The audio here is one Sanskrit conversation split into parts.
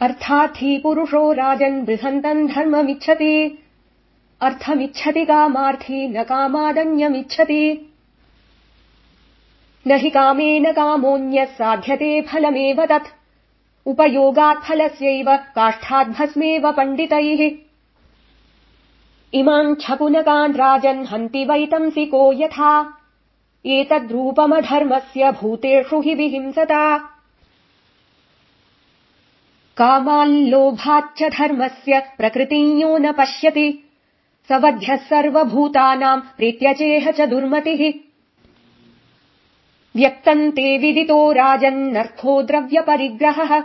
अर्थार्थी पुरुषो राजन् बृहन्तम् धर्ममिच्छति। अर्थमिच्छति कामार्थी न कामादन्यमिच्छति। न हि कामेन कामोऽन्यः साध्यते फलमेव तत्। उपयोगात् फलस्यैव काष्ठाद्भस्मेव पण्डितैः। इमाम् छपुनकान् राजन् हन्ति वैतंसि को यथा। एतद्रूपमधर्मस्य भूतेषु हि विहिंसता कामाल्लोभाच्च धर्मस्य प्रकृतियो न पश्यति। स वध्यः सर्वभूतानाम् प्रीत्यचेह च दुर्मतिः। व्यक्तम् ते विदितो राजन्नर्थो द्रव्यपरिग्रहः।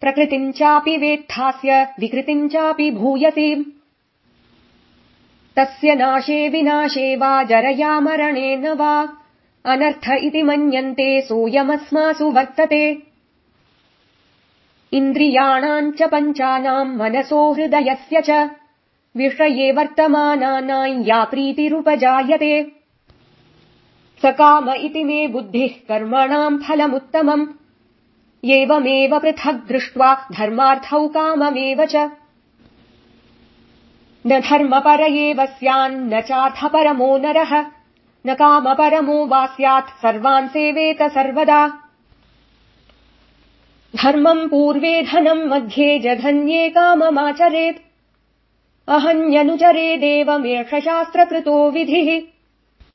प्रकृतिम् चापि वेत्थास्य विकृतिम् चापि भूयसी। तस्य नाशे विनाशे वा जरया मरणेन वा। अनर्थ इति मन्यन्ते सोऽयमस्मासु वर्तते इन्द्रियाणाम् च पञ्चानाम् मनसो हृदयस्य च। विषये वर्तमानानाम् या प्रीतिरुपजायते। स काम इति मे बुद्धिः कर्मणाम् फलमुत्तमम्। एवमेव पृथग् दृष्ट्वा धर्मार्थौ काममेव च। न धर्मपर एव स्यान्न चार्थपरमो नरः। न कामपरमो वा स्यात् सर्वान् सेवेत सर्वदा धर्मम् पूर्वे धनम् मध्ये जघन्ये काममाचरेत्। अहन्यनुचरेदेवमेष शास्त्रकृतो विधिः